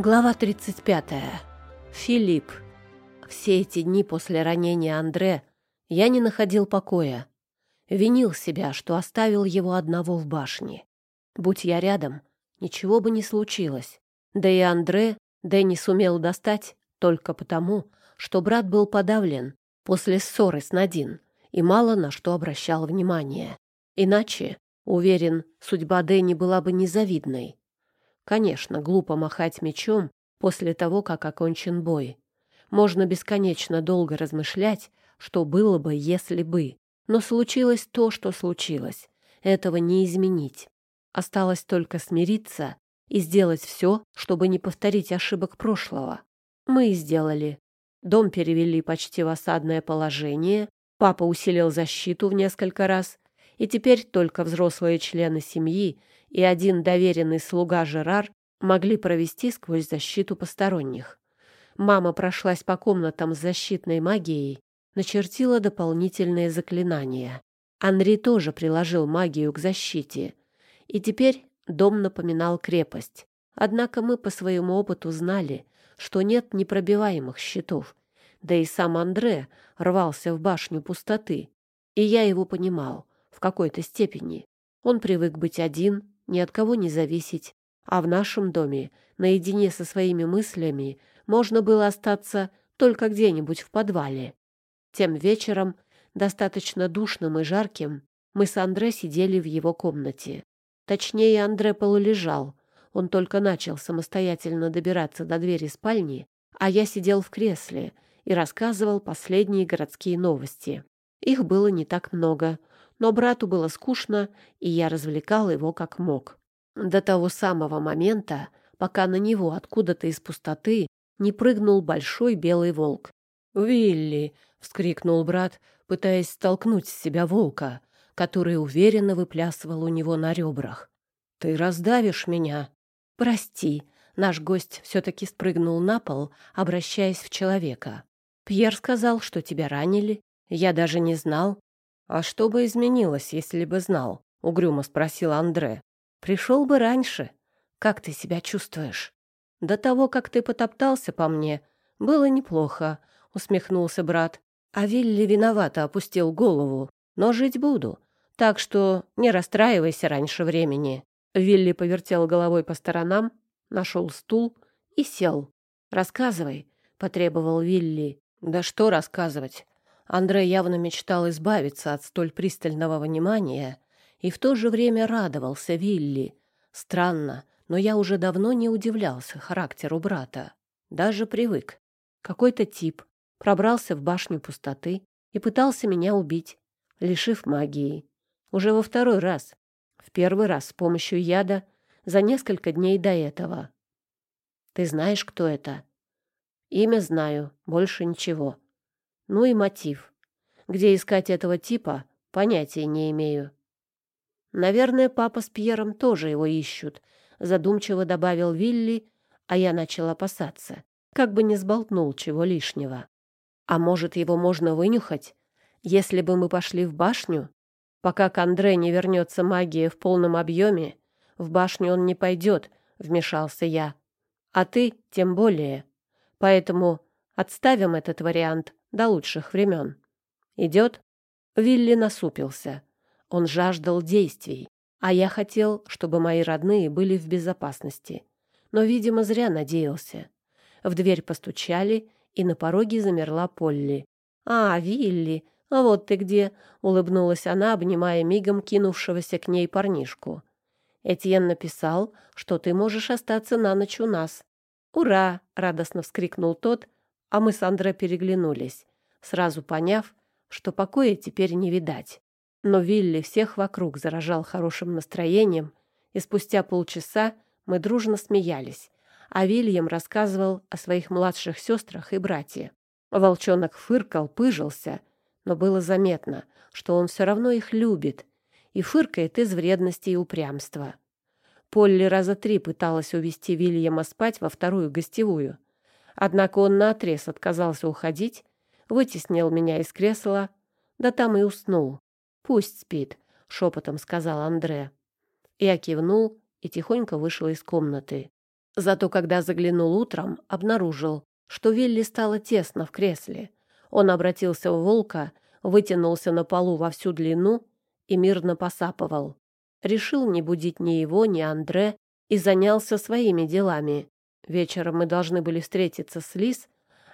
Глава 35. Филипп. Все эти дни после ранения Андре я не находил покоя. Винил себя, что оставил его одного в башне. Будь я рядом, ничего бы не случилось. Да и Андре Дэнни сумел достать только потому, что брат был подавлен после ссоры с Надин и мало на что обращал внимание. Иначе, уверен, судьба Дэнни была бы незавидной. Конечно, глупо махать мечом после того, как окончен бой. Можно бесконечно долго размышлять, что было бы, если бы. Но случилось то, что случилось. Этого не изменить. Осталось только смириться и сделать все, чтобы не повторить ошибок прошлого. Мы и сделали. Дом перевели почти в осадное положение, папа усилил защиту в несколько раз, и теперь только взрослые члены семьи и один доверенный слуга Жерар могли провести сквозь защиту посторонних. Мама прошлась по комнатам с защитной магией, начертила дополнительные заклинания. Анри тоже приложил магию к защите. И теперь дом напоминал крепость. Однако мы по своему опыту знали, что нет непробиваемых щитов. Да и сам Андре рвался в башню пустоты. И я его понимал в какой-то степени. Он привык быть один, ни от кого не зависеть, а в нашем доме, наедине со своими мыслями, можно было остаться только где-нибудь в подвале. Тем вечером, достаточно душным и жарким, мы с Андре сидели в его комнате. Точнее, Андре полулежал. Он только начал самостоятельно добираться до двери спальни, а я сидел в кресле и рассказывал последние городские новости. Их было не так много, но брату было скучно, и я развлекал его как мог. До того самого момента, пока на него откуда-то из пустоты не прыгнул большой белый волк. «Вилли!» — вскрикнул брат, пытаясь столкнуть с себя волка, который уверенно выплясывал у него на ребрах. «Ты раздавишь меня!» «Прости!» — наш гость все-таки спрыгнул на пол, обращаясь в человека. «Пьер сказал, что тебя ранили. Я даже не знал. «А что бы изменилось, если бы знал?» — угрюмо спросил Андре. «Пришел бы раньше. Как ты себя чувствуешь?» «До того, как ты потоптался по мне, было неплохо», — усмехнулся брат. А Вилли виновато опустил голову. «Но жить буду, так что не расстраивайся раньше времени». Вилли повертел головой по сторонам, нашел стул и сел. «Рассказывай», — потребовал Вилли. «Да что рассказывать? Андрей явно мечтал избавиться от столь пристального внимания и в то же время радовался Вилли. Странно, но я уже давно не удивлялся характеру брата. Даже привык. Какой-то тип пробрался в башню пустоты и пытался меня убить, лишив магии. Уже во второй раз. В первый раз с помощью яда за несколько дней до этого. Ты знаешь, кто это? Имя знаю, больше ничего. Ну и мотив. Где искать этого типа, понятия не имею. Наверное, папа с Пьером тоже его ищут, задумчиво добавил Вилли, а я начал опасаться, как бы не сболтнул чего лишнего. А может, его можно вынюхать, если бы мы пошли в башню? Пока к Андре не вернется магия в полном объеме, в башню он не пойдет, вмешался я. А ты тем более. Поэтому отставим этот вариант до лучших времен. Идет?» Вилли насупился. Он жаждал действий, а я хотел, чтобы мои родные были в безопасности. Но, видимо, зря надеялся. В дверь постучали, и на пороге замерла Полли. «А, Вилли, а вот ты где!» — улыбнулась она, обнимая мигом кинувшегося к ней парнишку. «Этьен написал, что ты можешь остаться на ночь у нас». «Ура!» — радостно вскрикнул тот, а мы с Андре переглянулись, сразу поняв, что покоя теперь не видать. Но Вилли всех вокруг заражал хорошим настроением, и спустя полчаса мы дружно смеялись, а Вильям рассказывал о своих младших сестрах и братьях. Волчонок фыркал, пыжился, но было заметно, что он все равно их любит и фыркает из вредности и упрямства. Полли раза три пыталась увести Вильяма спать во вторую гостевую, Однако он наотрез отказался уходить, вытеснил меня из кресла, да там и уснул. «Пусть спит», — шепотом сказал Андре. Я кивнул и тихонько вышел из комнаты. Зато когда заглянул утром, обнаружил, что Вилли стало тесно в кресле. Он обратился в волка, вытянулся на полу во всю длину и мирно посапывал. Решил не будить ни его, ни Андре и занялся своими делами. Вечером мы должны были встретиться с Лис,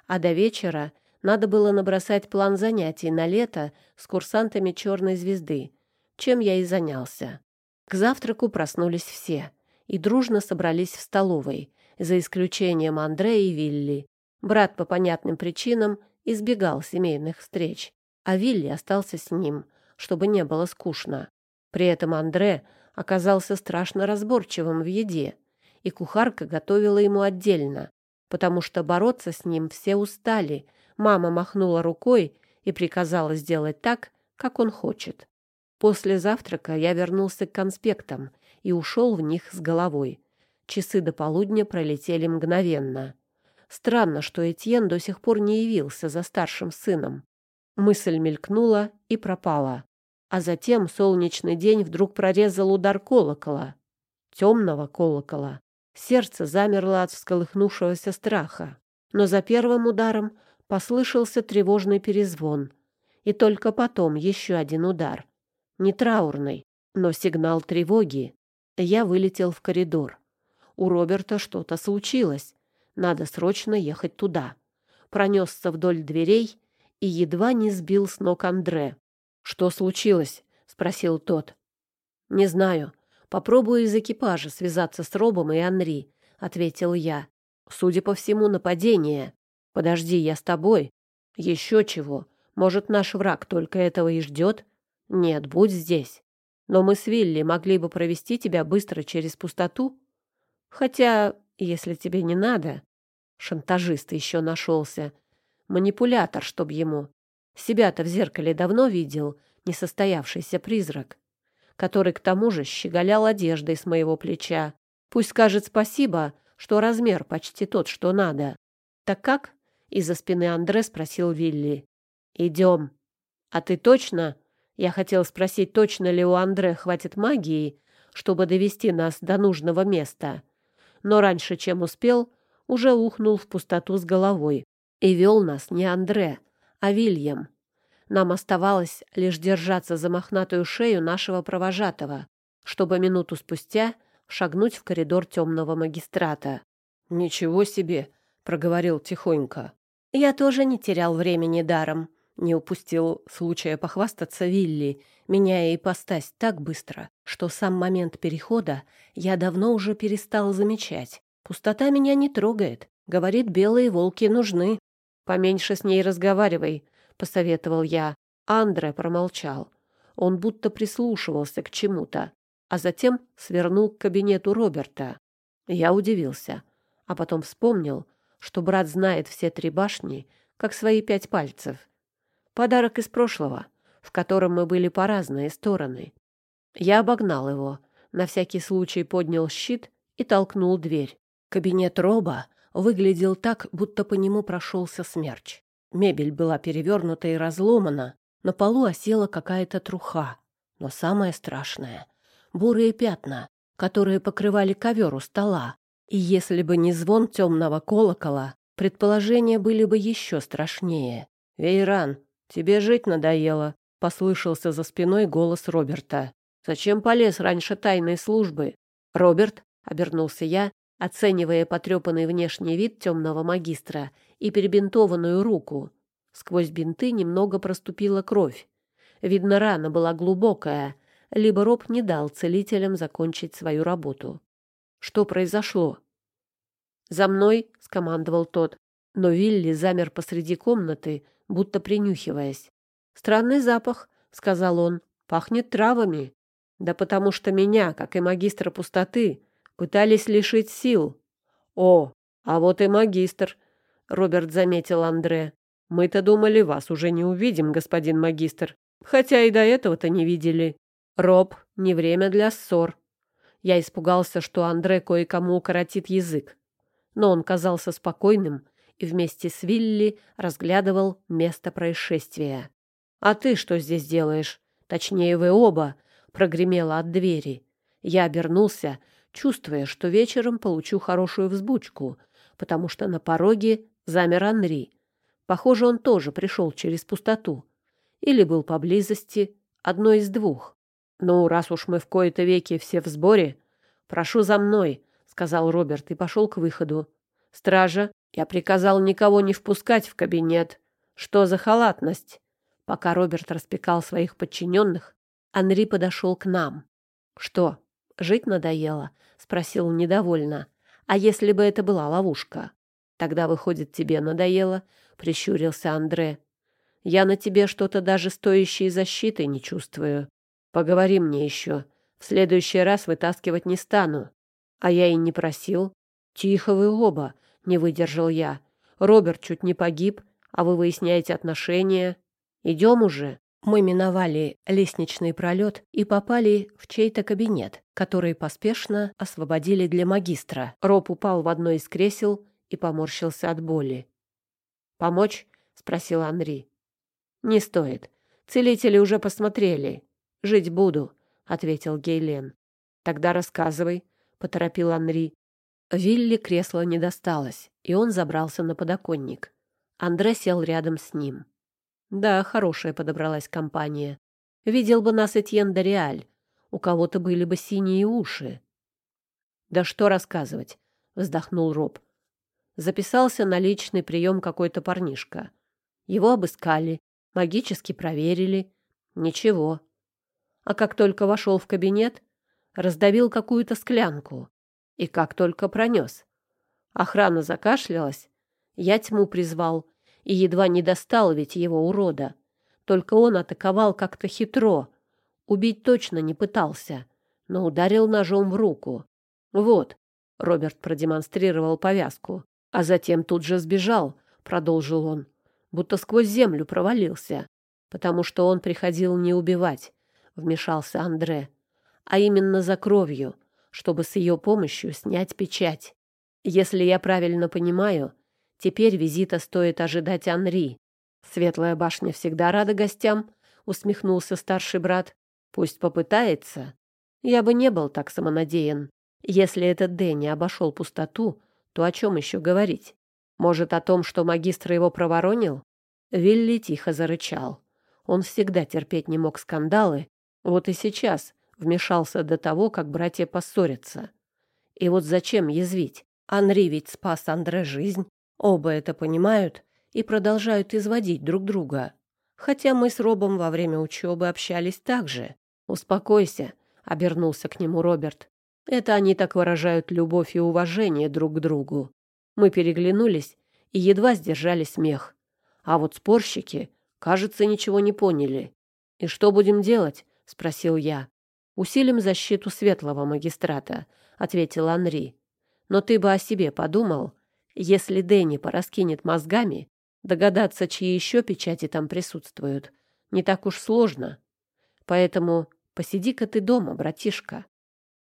а до вечера надо было набросать план занятий на лето с курсантами «Черной звезды», чем я и занялся. К завтраку проснулись все и дружно собрались в столовой, за исключением Андрея и Вилли. Брат по понятным причинам избегал семейных встреч, а Вилли остался с ним, чтобы не было скучно. При этом Андре оказался страшно разборчивым в еде, и кухарка готовила ему отдельно, потому что бороться с ним все устали. Мама махнула рукой и приказала сделать так, как он хочет. После завтрака я вернулся к конспектам и ушел в них с головой. Часы до полудня пролетели мгновенно. Странно, что Этьен до сих пор не явился за старшим сыном. Мысль мелькнула и пропала. А затем солнечный день вдруг прорезал удар колокола. Темного колокола. Сердце замерло от всколыхнувшегося страха. Но за первым ударом послышался тревожный перезвон. И только потом еще один удар. Не траурный, но сигнал тревоги. Я вылетел в коридор. У Роберта что-то случилось. Надо срочно ехать туда. Пронесся вдоль дверей и едва не сбил с ног Андре. «Что случилось?» — спросил тот. «Не знаю. Попробую из экипажа связаться с Робом и Анри», — ответил я. «Судя по всему, нападение. Подожди, я с тобой. Еще чего. Может, наш враг только этого и ждет? Нет, будь здесь. Но мы с Вилли могли бы провести тебя быстро через пустоту. Хотя, если тебе не надо...» Шантажист еще нашелся. Манипулятор, чтоб ему. Себя-то в зеркале давно видел несостоявшийся призрак, который к тому же щеголял одеждой с моего плеча. Пусть скажет спасибо, что размер почти тот, что надо. Так как? Из-за спины Андре спросил Вилли. Идем. А ты точно? Я хотел спросить, точно ли у Андре хватит магии, чтобы довести нас до нужного места. Но раньше, чем успел, уже ухнул в пустоту с головой. И вел нас не Андре, а Вильям. Нам оставалось лишь держаться за мохнатую шею нашего провожатого, чтобы минуту спустя шагнуть в коридор темного магистрата. «Ничего себе!» — проговорил тихонько. «Я тоже не терял времени даром», — не упустил случая похвастаться Вилли, меняя ипостась так быстро, что сам момент перехода я давно уже перестал замечать. Пустота меня не трогает. Говорит, белые волки нужны. Поменьше с ней разговаривай, посоветовал я. Андре промолчал. Он будто прислушивался к чему-то, а затем свернул к кабинету Роберта. Я удивился, а потом вспомнил, что брат знает все три башни, как свои пять пальцев. Подарок из прошлого, в котором мы были по разные стороны. Я обогнал его, на всякий случай поднял щит и толкнул дверь. Кабинет Роба выглядел так, будто по нему прошелся смерч. Мебель была перевернута и разломана, на полу осела какая-то труха. Но самое страшное — бурые пятна, которые покрывали ковер у стола. И если бы не звон темного колокола, предположения были бы еще страшнее. «Вейран, тебе жить надоело», — послышался за спиной голос Роберта. «Зачем полез раньше тайной службы?» «Роберт», — обернулся я, оценивая потрепанный внешний вид темного магистра и перебинтованную руку. Сквозь бинты немного проступила кровь. Видно, рана была глубокая, либо Роб не дал целителям закончить свою работу. Что произошло? «За мной!» — скомандовал тот, но Вилли замер посреди комнаты, будто принюхиваясь. «Странный запах», — сказал он, — «пахнет травами». «Да потому что меня, как и магистра пустоты, Пытались лишить сил. О, а вот и магистр, Роберт заметил Андре. Мы-то думали, вас уже не увидим, господин магистр. Хотя и до этого-то не видели. Роб, не время для ссор. Я испугался, что Андре кое-кому укоротит язык. Но он казался спокойным и вместе с Вилли разглядывал место происшествия. «А ты что здесь делаешь? Точнее, вы оба!» — прогремело от двери. Я обернулся чувствуя, что вечером получу хорошую взбучку, потому что на пороге замер Анри. Похоже, он тоже пришел через пустоту. Или был поблизости, одно из двух. «Ну, раз уж мы в кои-то веки все в сборе, прошу за мной», — сказал Роберт и пошел к выходу. «Стража, я приказал никого не впускать в кабинет. Что за халатность?» Пока Роберт распекал своих подчиненных, Анри подошел к нам. «Что, жить надоело?» — спросил недовольно. «А если бы это была ловушка?» «Тогда, выходит, тебе надоело?» — прищурился Андре. «Я на тебе что-то даже стоящей защиты не чувствую. Поговори мне еще. В следующий раз вытаскивать не стану. А я и не просил. Тихо вы оба, не выдержал я. Роберт чуть не погиб, а вы выясняете отношения. Идем уже. Мы миновали лестничный пролет и попали в чей-то кабинет, который поспешно освободили для магистра. Роб упал в одно из кресел и поморщился от боли. «Помочь?» — спросил Анри. «Не стоит. Целители уже посмотрели. Жить буду», — ответил Гейлен. «Тогда рассказывай», — поторопил Анри. Вилли кресло не досталось, и он забрался на подоконник. Андре сел рядом с ним. Да, хорошая подобралась компания. Видел бы нас Этьен Дориаль. У кого-то были бы синие уши. «Да что рассказывать?» — вздохнул Роб. Записался на личный прием какой-то парнишка. Его обыскали, магически проверили. Ничего а как только вошел в кабинет, раздавил какую-то склянку. И как только пронес. Охрана закашлялась, я тьму призвал и едва не достал ведь его урода. Только он атаковал как-то хитро. Убить точно не пытался, но ударил ножом в руку. Вот, Роберт продемонстрировал повязку, а затем тут же сбежал, продолжил он, будто сквозь землю провалился, потому что он приходил не убивать, — вмешался Андре, — а именно за кровью, чтобы с ее помощью снять печать. Если я правильно понимаю, теперь визита стоит ожидать Анри. Светлая башня всегда рада гостям, — усмехнулся старший брат. Пусть попытается. Я бы не был так самонадеян. Если этот Дэнни обошел пустоту, то о чем еще говорить? Может, о том, что магистр его проворонил? Вилли тихо зарычал. Он всегда терпеть не мог скандалы вот и сейчас вмешался до того, как братья поссорятся. И вот зачем язвить? Анри ведь спас Андре жизнь. Оба это понимают и продолжают изводить друг друга. Хотя мы с Робом во время учебы общались так же. «Успокойся», — обернулся к нему Роберт. «Это они так выражают любовь и уважение друг к другу». Мы переглянулись и едва сдержали смех. А вот спорщики, кажется, ничего не поняли. «И что будем делать?» — спросил я. «Усилим защиту светлого магистрата», — ответил Анри. «Но ты бы о себе подумал, если Дэнни пораскинет мозгами, догадаться, чьи еще печати там присутствуют, не так уж сложно. Поэтому посиди-ка ты дома, братишка».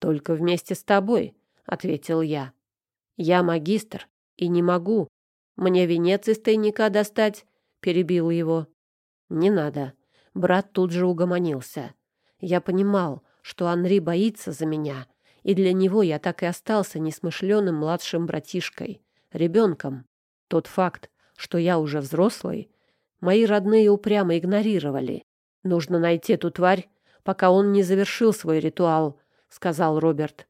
«Только вместе с тобой», — ответил я. «Я магистр и не могу. Мне венец из тайника достать», — перебил его. «Не надо». Брат тут же угомонился. Я понимал, что Анри боится за меня, и для него я так и остался несмышленым младшим братишкой, ребенком. Тот факт, что я уже взрослый, мои родные упрямо игнорировали. «Нужно найти эту тварь, пока он не завершил свой ритуал», — сказал Роберт.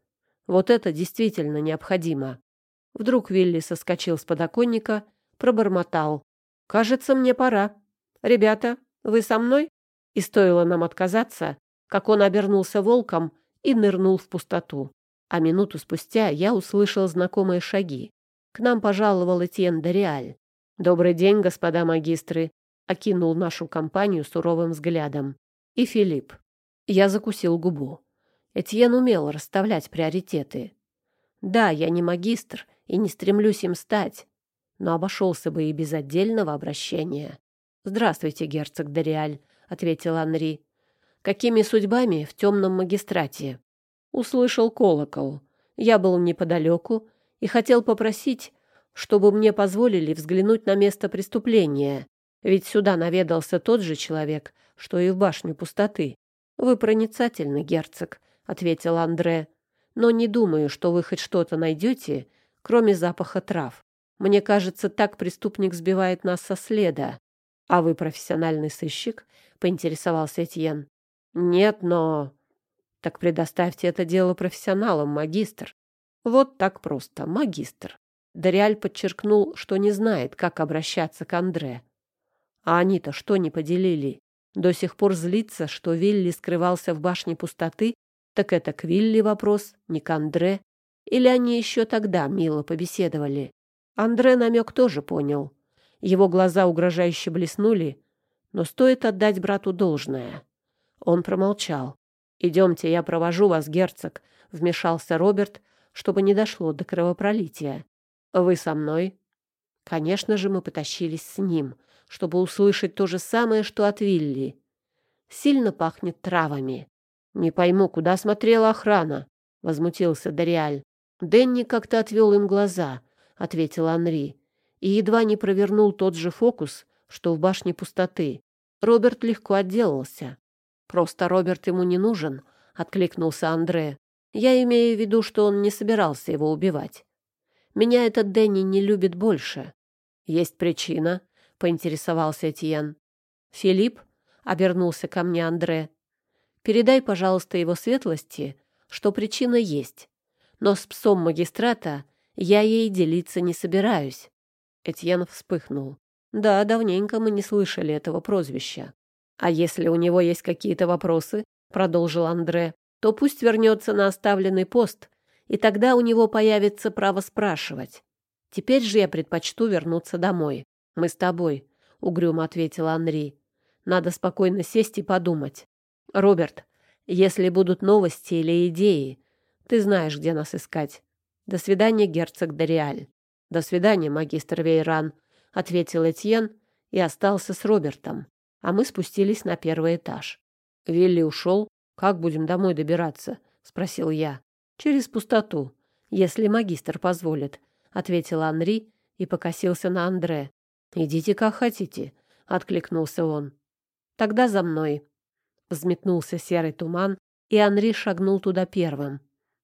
«Вот это действительно необходимо». Вдруг Вилли соскочил с подоконника, пробормотал. «Кажется, мне пора. Ребята, вы со мной?» И стоило нам отказаться, как он обернулся волком и нырнул в пустоту. А минуту спустя я услышал знакомые шаги. К нам пожаловал Этьен Дориаль. «Добрый день, господа магистры!» — окинул нашу компанию суровым взглядом. И Филипп. Я закусил губу. Этьен умел расставлять приоритеты. Да, я не магистр и не стремлюсь им стать, но обошелся бы и без отдельного обращения. «Здравствуйте, герцог Дориаль», — ответил Анри. Какими судьбами в темном магистрате? Услышал колокол. Я был неподалеку и хотел попросить, чтобы мне позволили взглянуть на место преступления, ведь сюда наведался тот же человек, что и в башню пустоты. «Вы проницательный, герцог», — ответил Андре. но не думаю, что вы хоть что-то найдете, кроме запаха трав. Мне кажется, так преступник сбивает нас со следа. А вы профессиональный сыщик? поинтересовался Этьен. Нет, но так предоставьте это дело профессионалам, магистр. Вот так просто, магистр. Дориаль подчеркнул, что не знает, как обращаться к Андре. А они-то что не поделили? До сих пор злится, что Вилли скрывался в башне пустоты, так это к Вилли вопрос, не к Андре. Или они еще тогда мило побеседовали? Андре намек тоже понял. Его глаза угрожающе блеснули, но стоит отдать брату должное. Он промолчал. «Идемте, я провожу вас, герцог», — вмешался Роберт, чтобы не дошло до кровопролития. «Вы со мной?» Конечно же, мы потащились с ним, чтобы услышать то же самое, что от Вилли. Сильно пахнет травами. «Не пойму, куда смотрела охрана?» — возмутился Дориаль. «Дэнни как-то отвел им глаза», — ответил Анри, и едва не провернул тот же фокус, что в башне пустоты. Роберт легко отделался. «Просто Роберт ему не нужен», — откликнулся Андре. «Я имею в виду, что он не собирался его убивать. Меня этот Дэнни не любит больше». «Есть причина», — поинтересовался Этьен. «Филипп?» — обернулся ко мне Андре. «Передай, пожалуйста, его светлости, что причина есть. Но с псом магистрата я ей делиться не собираюсь». Этьен вспыхнул. «Да, давненько мы не слышали этого прозвища. А если у него есть какие-то вопросы, продолжил Андре, то пусть вернется на оставленный пост, и тогда у него появится право спрашивать. Теперь же я предпочту вернуться домой. Мы с тобой, угрюмо ответил Анри. Надо спокойно сесть и подумать. Роберт, если будут новости или идеи, ты знаешь, где нас искать. До свидания, герцог Дориаль. До свидания, магистр Вейран, ответил Этьен и остался с Робертом а мы спустились на первый этаж. Вилли ушел. Как будем домой добираться? спросил я. Через пустоту, если магистр позволит, ответил Анри и покосился на Андре. Идите как хотите, откликнулся он. Тогда за мной. Взметнулся серый туман, и Анри шагнул туда первым.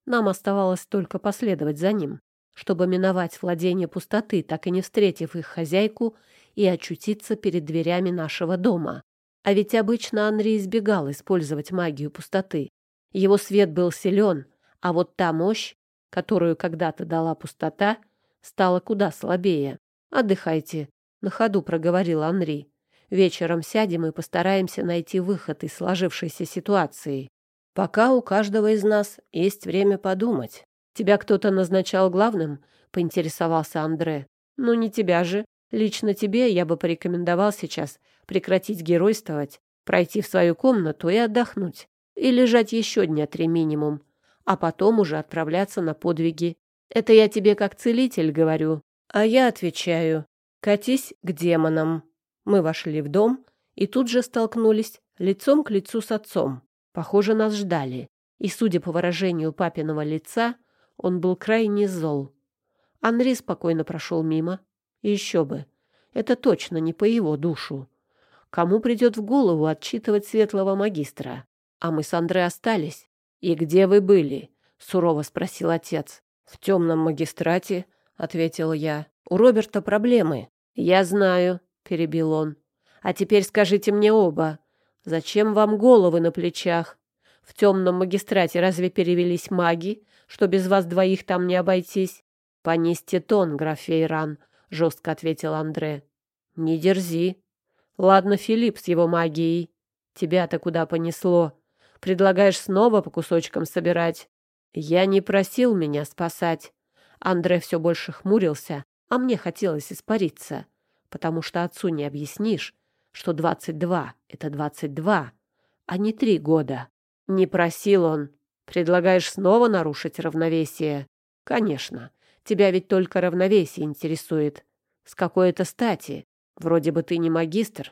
Нам оставалось только последовать за ним, чтобы миновать владение пустоты, так и не встретив их хозяйку и очутиться перед дверями нашего дома. А ведь обычно Анри избегал использовать магию пустоты. Его свет был силен, а вот та мощь, которую когда-то дала пустота, стала куда слабее. «Отдыхайте», — на ходу проговорил Анри. «Вечером сядем и постараемся найти выход из сложившейся ситуации. Пока у каждого из нас есть время подумать. Тебя кто-то назначал главным?» — поинтересовался Андре. «Ну, не тебя же. Лично тебе я бы порекомендовал сейчас прекратить геройствовать, пройти в свою комнату и отдохнуть. И лежать еще дня три минимум, а потом уже отправляться на подвиги. Это я тебе как целитель говорю. А я отвечаю, катись к демонам. Мы вошли в дом и тут же столкнулись лицом к лицу с отцом. Похоже, нас ждали. И, судя по выражению папиного лица, он был крайне зол. Анри спокойно прошел мимо, еще бы. Это точно не по его душу. Кому придет в голову отчитывать светлого магистра? А мы с Андре остались. «И где вы были?» — сурово спросил отец. «В темном магистрате», — ответил я. «У Роберта проблемы». «Я знаю», — перебил он. «А теперь скажите мне оба, зачем вам головы на плечах? В темном магистрате разве перевелись маги, что без вас двоих там не обойтись?» «Понести тон, граф Фейран», — жестко ответил Андре. «Не дерзи. Ладно, Филипп с его магией. Тебя-то куда понесло? Предлагаешь снова по кусочкам собирать? Я не просил меня спасать». Андре все больше хмурился, а мне хотелось испариться, потому что отцу не объяснишь, что двадцать два — это двадцать два, а не три года. Не просил он. Предлагаешь снова нарушить равновесие? Конечно. Тебя ведь только равновесие интересует. С какой это стати? Вроде бы ты не магистр.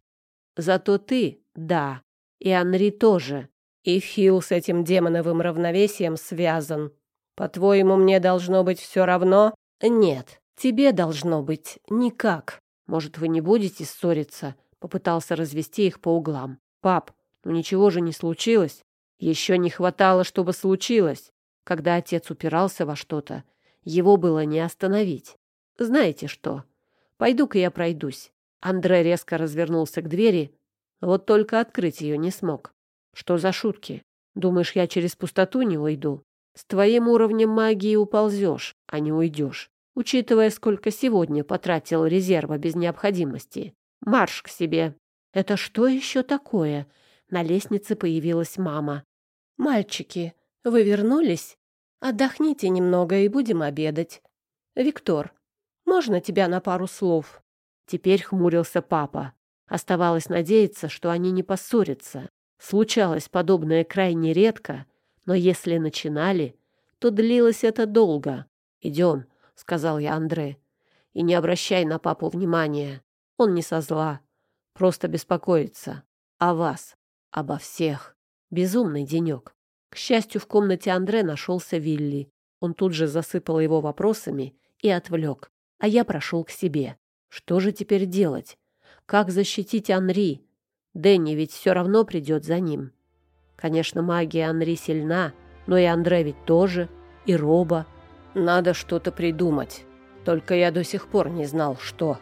Зато ты — да. И Анри тоже. И Фил с этим демоновым равновесием связан. По-твоему, мне должно быть все равно? Нет, тебе должно быть никак. Может, вы не будете ссориться? Попытался развести их по углам. Пап, ну ничего же не случилось. Еще не хватало, чтобы случилось. Когда отец упирался во что-то, его было не остановить. Знаете что? Пойду-ка я пройдусь. Андре резко развернулся к двери, вот только открыть ее не смог. Что за шутки? Думаешь, я через пустоту не уйду? С твоим уровнем магии уползешь, а не уйдешь. Учитывая, сколько сегодня потратил резерва без необходимости. Марш к себе. Это что еще такое? На лестнице появилась мама. Мальчики, вы вернулись? Отдохните немного и будем обедать. Виктор, можно тебя на пару слов? Теперь хмурился папа. Оставалось надеяться, что они не поссорятся. Случалось подобное крайне редко, но если начинали, то длилось это долго. «Идем», — сказал я Андре, — «и не обращай на папу внимания. Он не со зла, просто беспокоится. О вас, обо всех. Безумный денек». К счастью, в комнате Андре нашелся Вилли. Он тут же засыпал его вопросами и отвлек, а я прошел к себе. Что же теперь делать? Как защитить Анри? Дэнни ведь все равно придет за ним. Конечно, магия Анри сильна, но и Андре ведь тоже, и Роба. Надо что-то придумать. Только я до сих пор не знал, что.